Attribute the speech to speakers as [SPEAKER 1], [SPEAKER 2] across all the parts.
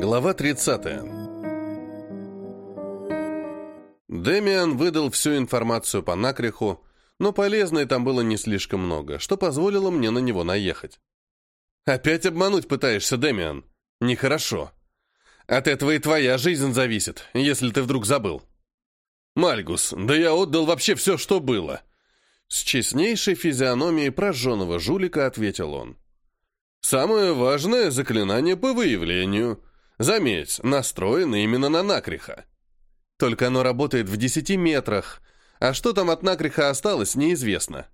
[SPEAKER 1] Глава 30. Демиан выдал всю информацию по накриху, но полезной там было не слишком много, что позволило мне на него наехать. «Опять обмануть пытаешься, Демиан? Нехорошо. От этого и твоя жизнь зависит, если ты вдруг забыл». «Мальгус, да я отдал вообще все, что было!» С честнейшей физиономией прожженного жулика ответил он. «Самое важное — заклинание по выявлению. Заметь, настроено именно на накриха. Только оно работает в десяти метрах, а что там от накриха осталось, неизвестно.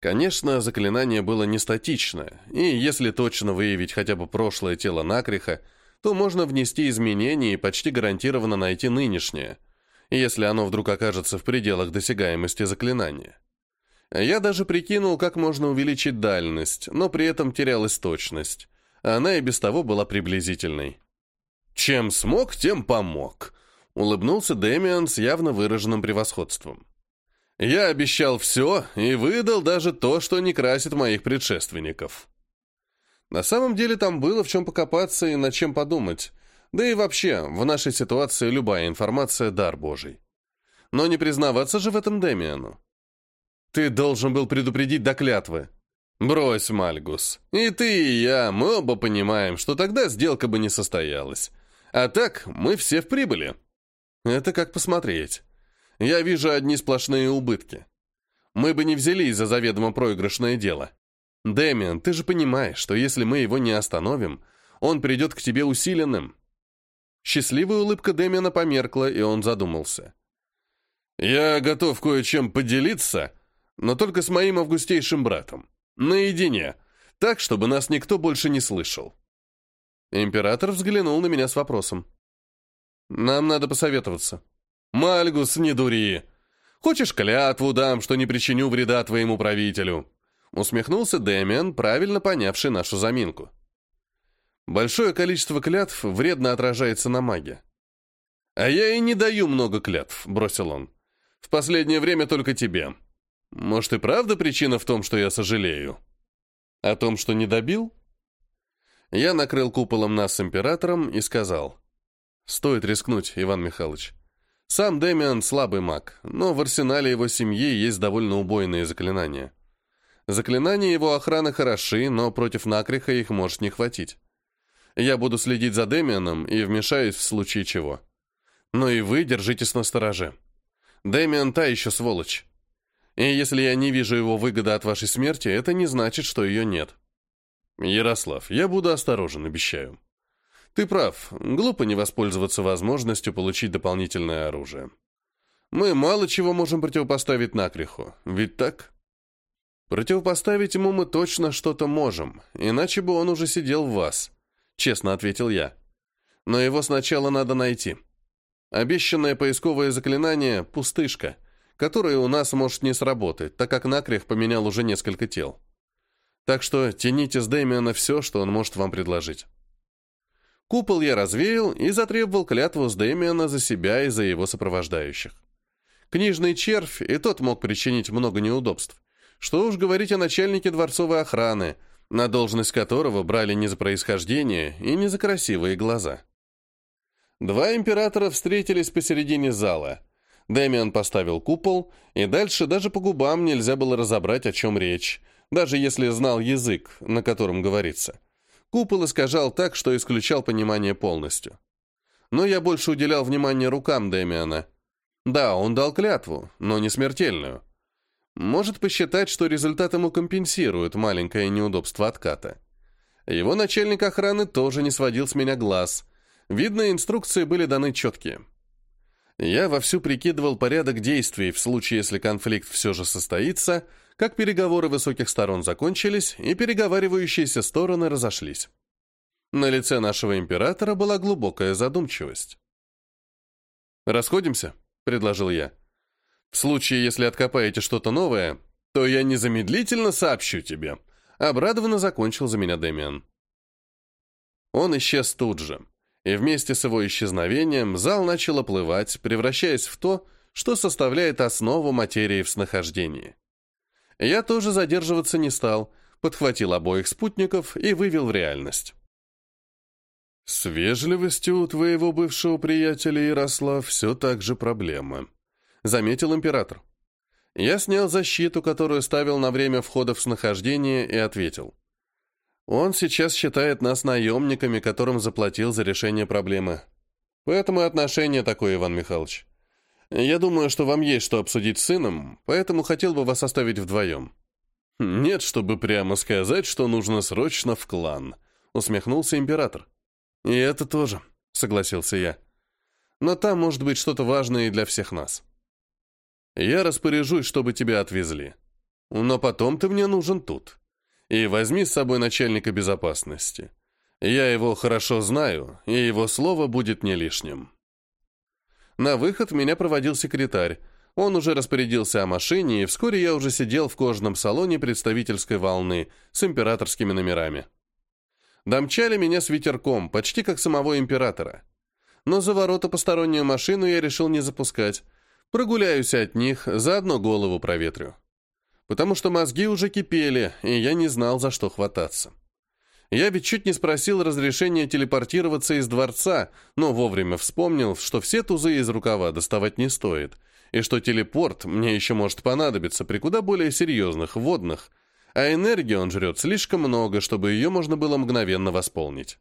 [SPEAKER 1] Конечно, заклинание было не статичное, и если точно выявить хотя бы прошлое тело накриха, то можно внести изменения и почти гарантированно найти нынешнее, если оно вдруг окажется в пределах досягаемости заклинания. Я даже прикинул, как можно увеличить дальность, но при этом терялась точность. Она и без того была приблизительной. «Чем смог, тем помог», — улыбнулся Дэмиан с явно выраженным превосходством. «Я обещал все и выдал даже то, что не красит моих предшественников». На самом деле там было в чем покопаться и над чем подумать. Да и вообще, в нашей ситуации любая информация — дар Божий. Но не признаваться же в этом Дэмиану. «Ты должен был предупредить до клятвы», «Брось, Мальгус. И ты, и я, мы оба понимаем, что тогда сделка бы не состоялась. А так, мы все в прибыли». «Это как посмотреть. Я вижу одни сплошные убытки. Мы бы не взялись за заведомо проигрышное дело. Дэмиан, ты же понимаешь, что если мы его не остановим, он придет к тебе усиленным». Счастливая улыбка Дэмиана померкла, и он задумался. «Я готов кое-чем поделиться, но только с моим августейшим братом. Наедине. Так, чтобы нас никто больше не слышал. Император взглянул на меня с вопросом. «Нам надо посоветоваться». «Мальгус, не дури! Хочешь клятву дам, что не причиню вреда твоему правителю?» Усмехнулся Дэмиан, правильно понявший нашу заминку. «Большое количество клятв вредно отражается на маге». «А я и не даю много клятв», — бросил он. «В последнее время только тебе. Может и правда причина в том, что я сожалею? О том, что не добил? Я накрыл куполом нас с императором и сказал. Стоит рискнуть, Иван Михайлович. Сам Демиан слабый маг, но в арсенале его семьи есть довольно убойные заклинания. Заклинания его охраны хороши, но против накриха их может не хватить. Я буду следить за Демианом и вмешаюсь в случае чего. Но и вы держитесь на стороже. Демиан та еще сволочь. И если я не вижу его выгоды от вашей смерти, это не значит, что ее нет. Ярослав, я буду осторожен, обещаю. Ты прав, глупо не воспользоваться возможностью получить дополнительное оружие. Мы мало чего можем противопоставить накриху, ведь так? Противопоставить ему мы точно что-то можем, иначе бы он уже сидел в вас, честно ответил я. Но его сначала надо найти. Обещанное поисковое заклинание — пустышка — которое у нас может не сработать, так как Накрих поменял уже несколько тел. Так что тяните с Дэмиана все, что он может вам предложить. Купол я развеял и затребовал клятву с Дэмиана за себя и за его сопровождающих. Книжный червь и тот мог причинить много неудобств. Что уж говорить о начальнике дворцовой охраны, на должность которого брали не за происхождение и не за красивые глаза. Два императора встретились посередине зала, Дэмиан поставил купол, и дальше даже по губам нельзя было разобрать, о чем речь, даже если знал язык, на котором говорится. Купол искажал так, что исключал понимание полностью. Но я больше уделял внимание рукам Дэмиана. Да, он дал клятву, но не смертельную. Может посчитать, что результат ему компенсирует маленькое неудобство отката. Его начальник охраны тоже не сводил с меня глаз. Видно, инструкции были даны четкие. Я вовсю прикидывал порядок действий в случае, если конфликт все же состоится, как переговоры высоких сторон закончились, и переговаривающиеся стороны разошлись. На лице нашего императора была глубокая задумчивость. «Расходимся?» — предложил я. «В случае, если откопаете что-то новое, то я незамедлительно сообщу тебе», — обрадованно закончил за меня Дэмиан. Он исчез тут же и вместе с его исчезновением зал начал оплывать, превращаясь в то, что составляет основу материи в снахождении. Я тоже задерживаться не стал, подхватил обоих спутников и вывел в реальность. С вежливостью у твоего бывшего приятеля Ярослав все так же проблема, заметил император. Я снял защиту, которую ставил на время входа в снахождение, и ответил. Он сейчас считает нас наемниками, которым заплатил за решение проблемы. Поэтому отношение такое, Иван Михайлович. Я думаю, что вам есть что обсудить с сыном, поэтому хотел бы вас оставить вдвоем. Нет, чтобы прямо сказать, что нужно срочно в клан, усмехнулся император. И это тоже, согласился я. Но там может быть что-то важное и для всех нас. Я распоряжусь, чтобы тебя отвезли. Но потом ты мне нужен тут. И возьми с собой начальника безопасности. Я его хорошо знаю, и его слово будет не лишним. На выход меня проводил секретарь. Он уже распорядился о машине, и вскоре я уже сидел в кожаном салоне представительской волны с императорскими номерами. Домчали меня с ветерком, почти как самого императора. Но за ворота постороннюю машину я решил не запускать, Прогуляюсь от них, заодно голову проветрю. Потому что мозги уже кипели, и я не знал, за что хвататься. Я ведь чуть не спросил разрешения телепортироваться из дворца, но вовремя вспомнил, что все тузы из рукава доставать не стоит, и что телепорт мне еще может понадобиться при куда более серьезных водных, а энергии он жрет слишком много, чтобы ее можно было мгновенно восполнить.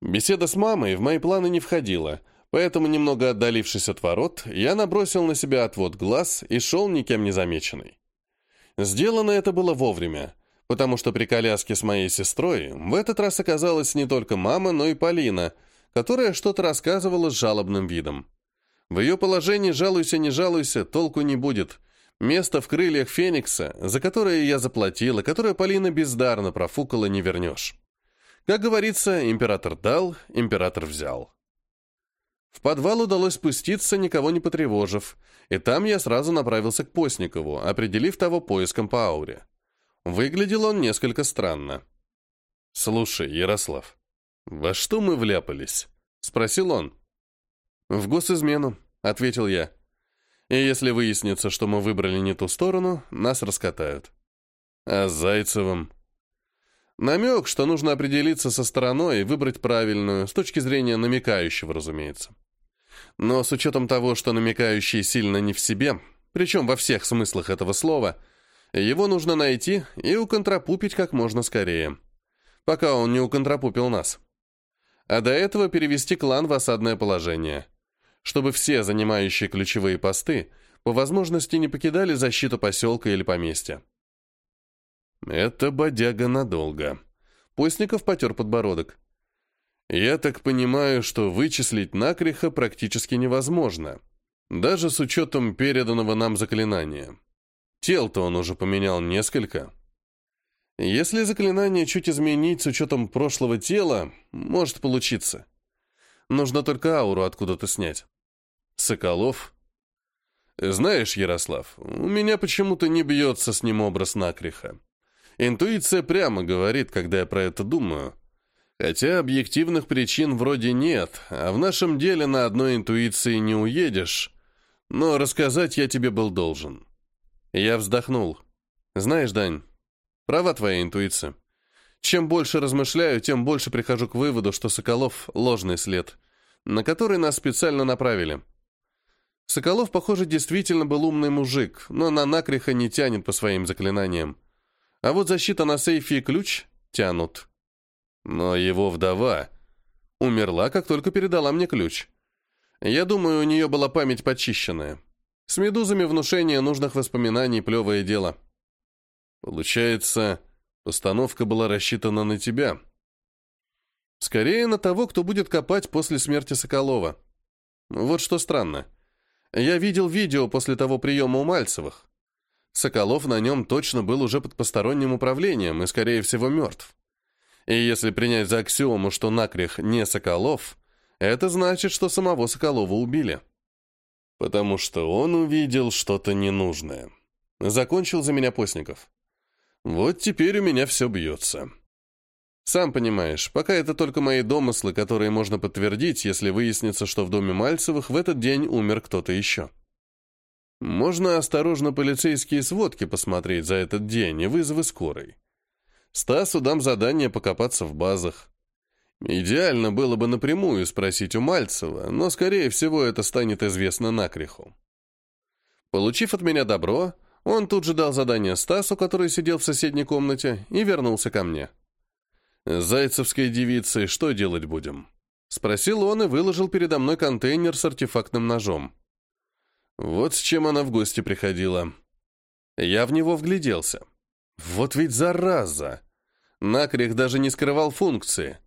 [SPEAKER 1] Беседа с мамой в мои планы не входила — Поэтому, немного отдалившись от ворот, я набросил на себя отвод глаз и шел никем не замеченный. Сделано это было вовремя, потому что при коляске с моей сестрой в этот раз оказалась не только мама, но и Полина, которая что-то рассказывала с жалобным видом. В ее положении «жалуйся, не жалуйся» толку не будет. Место в крыльях Феникса, за которое я заплатила, которое Полина бездарно профукала, не вернешь. Как говорится, император дал, император взял. В подвал удалось спуститься, никого не потревожив, и там я сразу направился к Постникову, определив того поиском по ауре. Выглядел он несколько странно. «Слушай, Ярослав, во что мы вляпались?» — спросил он. «В госизмену», — ответил я. «И если выяснится, что мы выбрали не ту сторону, нас раскатают». «А с Зайцевым?» Намек, что нужно определиться со стороной и выбрать правильную, с точки зрения намекающего, разумеется. Но с учетом того, что намекающий сильно не в себе, причем во всех смыслах этого слова, его нужно найти и уконтрапупить как можно скорее. Пока он не уконтрапупил нас. А до этого перевести клан в осадное положение. Чтобы все занимающие ключевые посты по возможности не покидали защиту поселка или поместья. Это бодяга надолго. Постников потер подбородок. Я так понимаю, что вычислить накриха практически невозможно, даже с учетом переданного нам заклинания. Тел-то он уже поменял несколько. Если заклинание чуть изменить с учетом прошлого тела, может получиться. Нужно только ауру откуда-то снять. Соколов? Знаешь, Ярослав, у меня почему-то не бьется с ним образ накриха. Интуиция прямо говорит, когда я про это думаю. Хотя объективных причин вроде нет, а в нашем деле на одной интуиции не уедешь. Но рассказать я тебе был должен. Я вздохнул. Знаешь, Дань, права твоя интуиция. Чем больше размышляю, тем больше прихожу к выводу, что Соколов — ложный след, на который нас специально направили. Соколов, похоже, действительно был умный мужик, но на накриха не тянет по своим заклинаниям. А вот защита на сейфе и ключ тянут. Но его вдова умерла, как только передала мне ключ. Я думаю, у нее была память почищенная. С медузами внушение нужных воспоминаний – плевое дело. Получается, постановка была рассчитана на тебя. Скорее на того, кто будет копать после смерти Соколова. Вот что странно. Я видел видео после того приема у Мальцевых. Соколов на нем точно был уже под посторонним управлением и, скорее всего, мертв. И если принять за аксиому, что Накрих не Соколов, это значит, что самого Соколова убили. Потому что он увидел что-то ненужное. Закончил за меня Постников. Вот теперь у меня все бьется. Сам понимаешь, пока это только мои домыслы, которые можно подтвердить, если выяснится, что в доме Мальцевых в этот день умер кто-то еще. Можно осторожно полицейские сводки посмотреть за этот день и вызовы скорой. Стасу дам задание покопаться в базах. Идеально было бы напрямую спросить у Мальцева, но, скорее всего, это станет известно накриху. Получив от меня добро, он тут же дал задание Стасу, который сидел в соседней комнате, и вернулся ко мне. «С зайцевской девицей что делать будем?» Спросил он и выложил передо мной контейнер с артефактным ножом. Вот с чем она в гости приходила. Я в него вгляделся. Вот ведь зараза! Накрих даже не скрывал функции.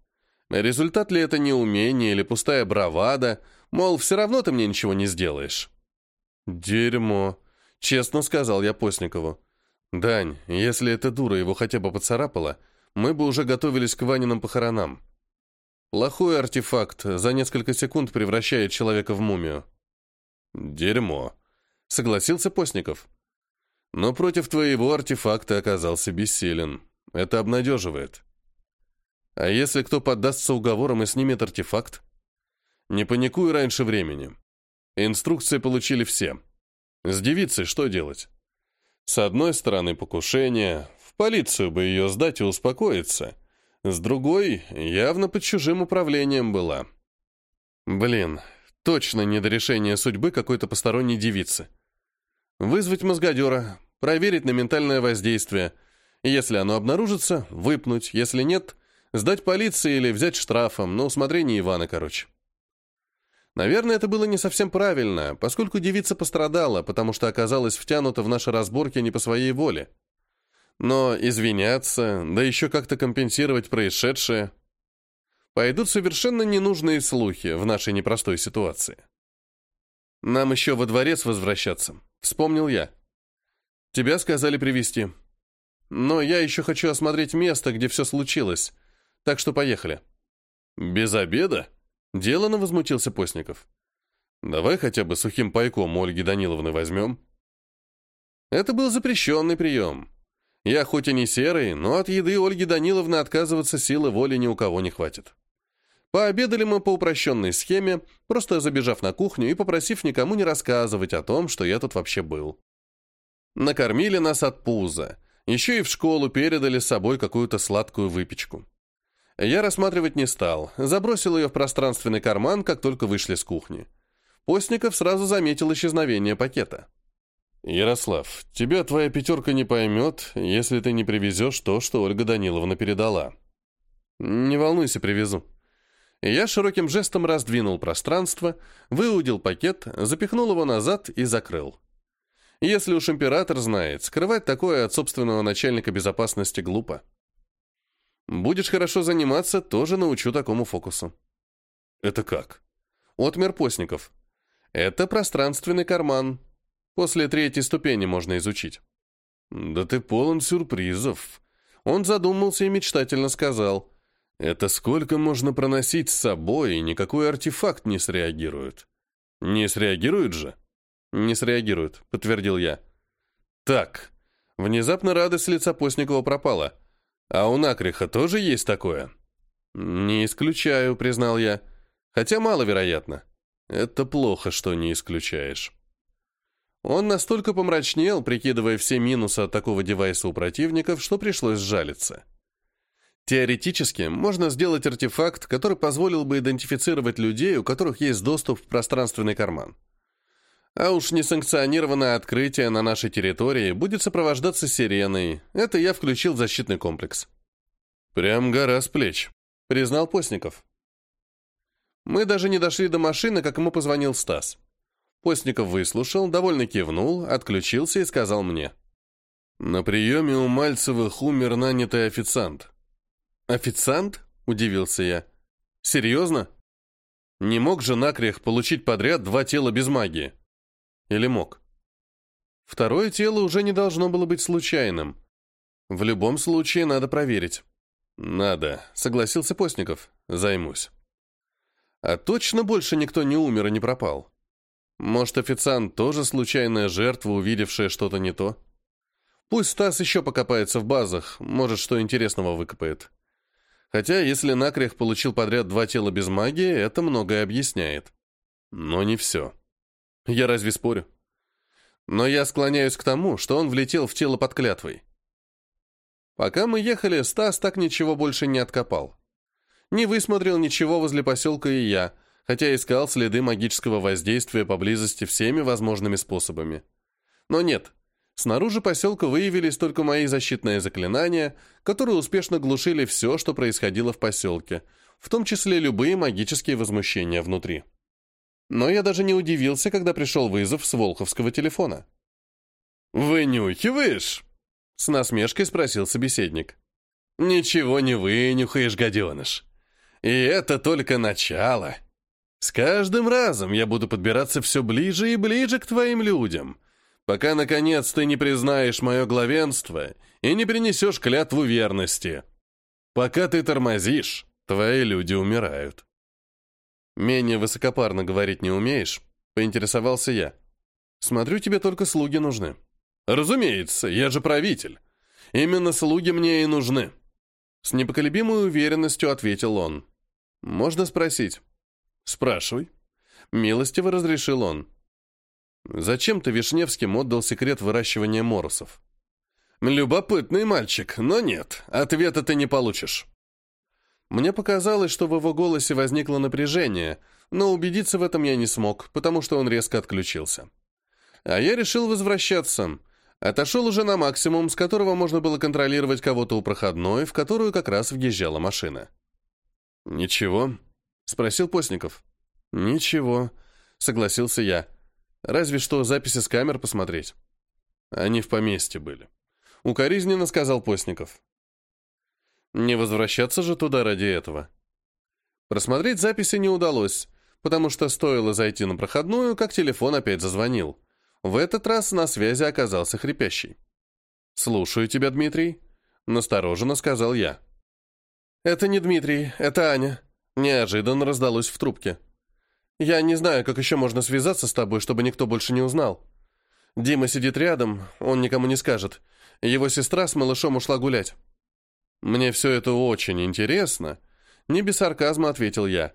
[SPEAKER 1] Результат ли это неумение или пустая бравада, мол, все равно ты мне ничего не сделаешь? Дерьмо, честно сказал я Постникову. Дань, если эта дура его хотя бы поцарапала, мы бы уже готовились к Ваниным похоронам. Плохой артефакт за несколько секунд превращает человека в мумию. Дерьмо, согласился Постников. Но против твоего артефакта оказался бессилен. Это обнадеживает. А если кто поддастся уговорам и снимет артефакт? Не паникуй раньше времени. Инструкции получили все. С девицей что делать? С одной стороны покушение, в полицию бы ее сдать и успокоиться. С другой, явно под чужим управлением была. Блин, точно не до решения судьбы какой-то посторонней девицы. Вызвать мозгодера, проверить на ментальное воздействие. Если оно обнаружится, выпнуть. Если нет, сдать полиции или взять штрафом, на усмотрение Ивана, короче. Наверное, это было не совсем правильно, поскольку девица пострадала, потому что оказалась втянута в наши разборки не по своей воле. Но извиняться, да еще как-то компенсировать происшедшее... Пойдут совершенно ненужные слухи в нашей непростой ситуации. Нам еще во дворец возвращаться, вспомнил я. Тебя сказали привести. Но я еще хочу осмотреть место, где все случилось. Так что поехали. Без обеда? Делано возмутился Постников. Давай хотя бы сухим пайком Ольги Даниловны возьмем. Это был запрещенный прием. Я хоть и не серый, но от еды Ольги Даниловны отказываться силы воли ни у кого не хватит. Пообедали мы по упрощенной схеме, просто забежав на кухню и попросив никому не рассказывать о том, что я тут вообще был. Накормили нас от пуза. Еще и в школу передали с собой какую-то сладкую выпечку. Я рассматривать не стал, забросил ее в пространственный карман, как только вышли с кухни. Постников сразу заметил исчезновение пакета. «Ярослав, тебя твоя пятерка не поймет, если ты не привезешь то, что Ольга Даниловна передала». «Не волнуйся, привезу». Я широким жестом раздвинул пространство, выудил пакет, запихнул его назад и закрыл. Если уж император знает, скрывать такое от собственного начальника безопасности глупо. Будешь хорошо заниматься, тоже научу такому фокусу. Это как? Отмер постников. Это пространственный карман. После третьей ступени можно изучить. Да ты полон сюрпризов. Он задумался и мечтательно сказал. Это сколько можно проносить с собой, и никакой артефакт не среагирует. Не среагирует же? «Не среагируют», — подтвердил я. «Так». Внезапно радость лица Постникова пропала. «А у Накриха тоже есть такое?» «Не исключаю», — признал я. «Хотя маловероятно. Это плохо, что не исключаешь». Он настолько помрачнел, прикидывая все минусы от такого девайса у противников, что пришлось сжалиться. Теоретически, можно сделать артефакт, который позволил бы идентифицировать людей, у которых есть доступ в пространственный карман. А уж несанкционированное открытие на нашей территории будет сопровождаться сиреной. Это я включил в защитный комплекс. Прям гора с плеч, признал Постников. Мы даже не дошли до машины, как ему позвонил Стас. Постников выслушал, довольно кивнул, отключился и сказал мне. На приеме у Мальцевых умер нанятый официант. «Официант?» – удивился я. «Серьезно?» Не мог же Накрех получить подряд два тела без магии? Или мог? Второе тело уже не должно было быть случайным. В любом случае надо проверить. Надо, согласился Постников. Займусь. А точно больше никто не умер и не пропал? Может, официант тоже случайная жертва, увидевшая что-то не то? Пусть Стас еще покопается в базах, может, что интересного выкопает. Хотя, если Накрех получил подряд два тела без магии, это многое объясняет. Но не все. Я разве спорю? Но я склоняюсь к тому, что он влетел в тело под клятвой. Пока мы ехали, Стас так ничего больше не откопал. Не высмотрел ничего возле поселка и я, хотя искал следы магического воздействия поблизости всеми возможными способами. Но нет, снаружи поселка выявились только мои защитные заклинания, которые успешно глушили все, что происходило в поселке, в том числе любые магические возмущения внутри. Но я даже не удивился, когда пришел вызов с волховского телефона. «Вынюхиваешь?» — с насмешкой спросил собеседник. «Ничего не вынюхаешь, гаденыш. И это только начало. С каждым разом я буду подбираться все ближе и ближе к твоим людям, пока, наконец, ты не признаешь мое главенство и не принесешь клятву верности. Пока ты тормозишь, твои люди умирают». «Менее высокопарно говорить не умеешь?» — поинтересовался я. «Смотрю, тебе только слуги нужны». «Разумеется, я же правитель. Именно слуги мне и нужны». С непоколебимой уверенностью ответил он. «Можно спросить?» «Спрашивай». Милостиво разрешил он. «Зачем ты Вишневским отдал секрет выращивания морусов?» «Любопытный мальчик, но нет, ответа ты не получишь». Мне показалось, что в его голосе возникло напряжение, но убедиться в этом я не смог, потому что он резко отключился. А я решил возвращаться. Отошел уже на максимум, с которого можно было контролировать кого-то у проходной, в которую как раз въезжала машина. «Ничего?» — спросил Постников. «Ничего», — согласился я. «Разве что записи с камер посмотреть». Они в поместье были. Укоризненно сказал Постников. Не возвращаться же туда ради этого. Просмотреть записи не удалось, потому что стоило зайти на проходную, как телефон опять зазвонил. В этот раз на связи оказался хрипящий. «Слушаю тебя, Дмитрий», — настороженно сказал я. «Это не Дмитрий, это Аня», — неожиданно раздалось в трубке. «Я не знаю, как еще можно связаться с тобой, чтобы никто больше не узнал. Дима сидит рядом, он никому не скажет. Его сестра с малышом ушла гулять. «Мне все это очень интересно», — не без сарказма ответил я.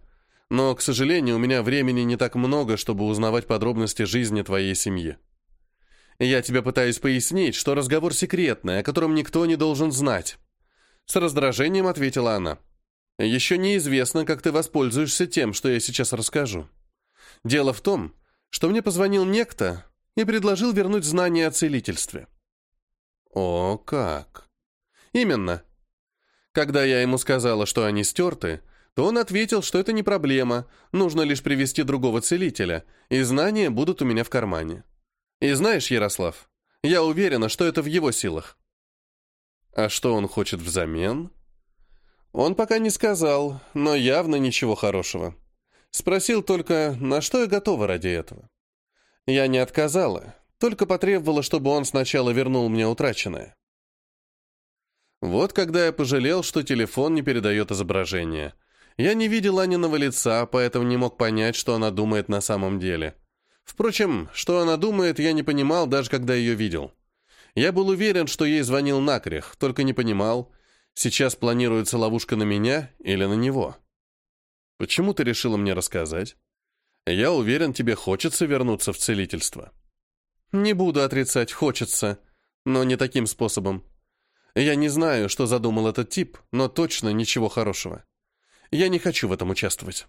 [SPEAKER 1] «Но, к сожалению, у меня времени не так много, чтобы узнавать подробности жизни твоей семьи. Я тебе пытаюсь пояснить, что разговор секретный, о котором никто не должен знать». С раздражением ответила она. «Еще неизвестно, как ты воспользуешься тем, что я сейчас расскажу. Дело в том, что мне позвонил некто и предложил вернуть знания о целительстве». «О, как!» «Именно. Когда я ему сказала, что они стерты, то он ответил, что это не проблема, нужно лишь привести другого целителя, и знания будут у меня в кармане. И знаешь, Ярослав, я уверена, что это в его силах. А что он хочет взамен? Он пока не сказал, но явно ничего хорошего. Спросил только, на что я готова ради этого. Я не отказала, только потребовала, чтобы он сначала вернул мне утраченное. Вот когда я пожалел, что телефон не передает изображение. Я не видел Аниного лица, поэтому не мог понять, что она думает на самом деле. Впрочем, что она думает, я не понимал, даже когда ее видел. Я был уверен, что ей звонил Накрех, только не понимал, сейчас планируется ловушка на меня или на него. Почему ты решила мне рассказать? Я уверен, тебе хочется вернуться в целительство. Не буду отрицать, хочется, но не таким способом. Я не знаю, что задумал этот тип, но точно ничего хорошего. Я не хочу в этом участвовать.